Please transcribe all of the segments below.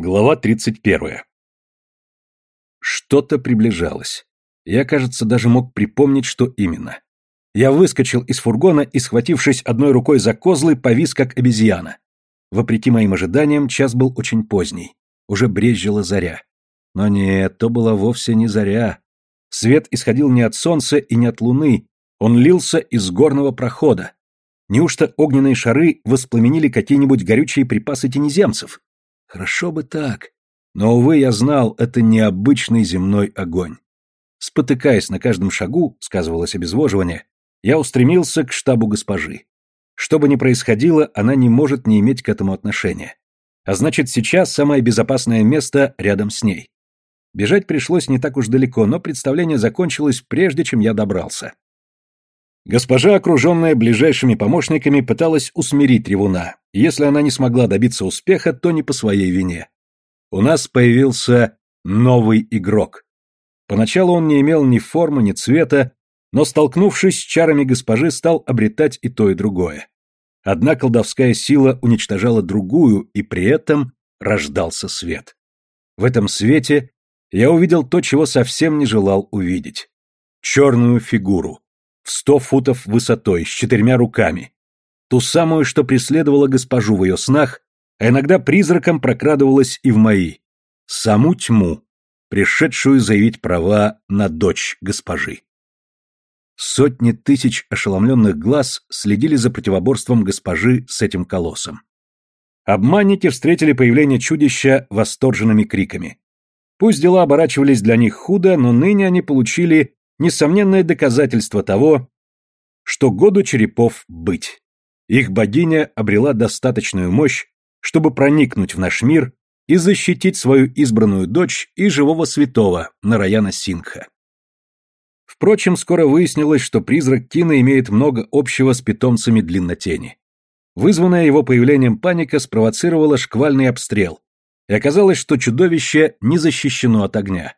Глава 31. Что-то приближалось. Я, кажется, даже мог припомнить, что именно. Я выскочил из фургона и, схватившись одной рукой за козлы, повис как обезьяна. Вопреки моим ожиданиям, час был очень поздний. Уже брезжила заря. Но нет, то была вовсе не заря. Свет исходил не от солнца и не от луны, он лился из горного прохода. Неужто огненные шары воспламенили какие-нибудь горючие припасы тенеземцев? Хорошо бы так. Но, увы, я знал, это необычный земной огонь. Спотыкаясь на каждом шагу, сказывалось обезвоживание, я устремился к штабу госпожи. Что бы ни происходило, она не может не иметь к этому отношения. А значит, сейчас самое безопасное место рядом с ней. Бежать пришлось не так уж далеко, но представление закончилось прежде, чем я добрался. Госпожа, окруженная ближайшими помощниками, пыталась усмирить ревуна. Если она не смогла добиться успеха, то не по своей вине. У нас появился новый игрок. Поначалу он не имел ни формы, ни цвета, но, столкнувшись с чарами госпожи, стал обретать и то, и другое. Одна колдовская сила уничтожала другую, и при этом рождался свет. В этом свете я увидел то, чего совсем не желал увидеть. Черную фигуру в сто футов высотой, с четырьмя руками. Ту самую, что преследовала госпожу в ее снах, а иногда призраком прокрадывалась и в мои. Саму тьму, пришедшую заявить права на дочь госпожи. Сотни тысяч ошеломленных глаз следили за противоборством госпожи с этим колоссом. Обманники встретили появление чудища восторженными криками. Пусть дела оборачивались для них худо, но ныне они получили несомненное доказательство того, что году черепов быть. Их богиня обрела достаточную мощь, чтобы проникнуть в наш мир и защитить свою избранную дочь и живого святого Нараяна Сингха. Впрочем, скоро выяснилось, что призрак Кина имеет много общего с питомцами длиннотени. Вызванная его появлением паника спровоцировала шквальный обстрел, и оказалось, что чудовище не защищено от огня.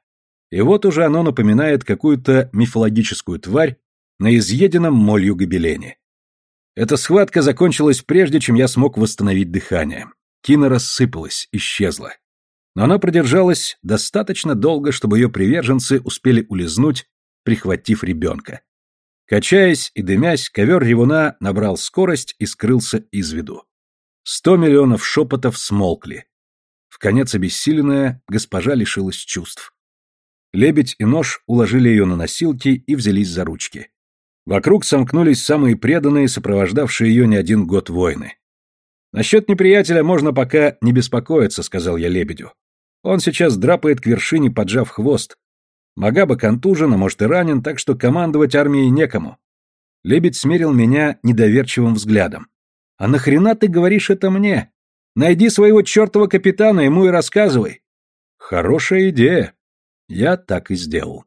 И вот уже оно напоминает какую-то мифологическую тварь на изъеденном молью гобелене. Эта схватка закончилась прежде, чем я смог восстановить дыхание. Кина рассыпалась, исчезла. Но она продержалась достаточно долго, чтобы ее приверженцы успели улизнуть, прихватив ребенка. Качаясь и дымясь, ковер ревуна набрал скорость и скрылся из виду. Сто миллионов шепотов смолкли. В конец обессиленная, госпожа лишилась чувств. Лебедь и нож уложили ее на носилки и взялись за ручки. Вокруг сомкнулись самые преданные, сопровождавшие ее не один год войны. «Насчет неприятеля можно пока не беспокоиться», — сказал я лебедю. «Он сейчас драпает к вершине, поджав хвост. Магаба контужен, а может и ранен, так что командовать армией некому». Лебедь смерил меня недоверчивым взглядом. «А нахрена ты говоришь это мне? Найди своего чертова капитана, ему и рассказывай». «Хорошая идея», я так и сделал.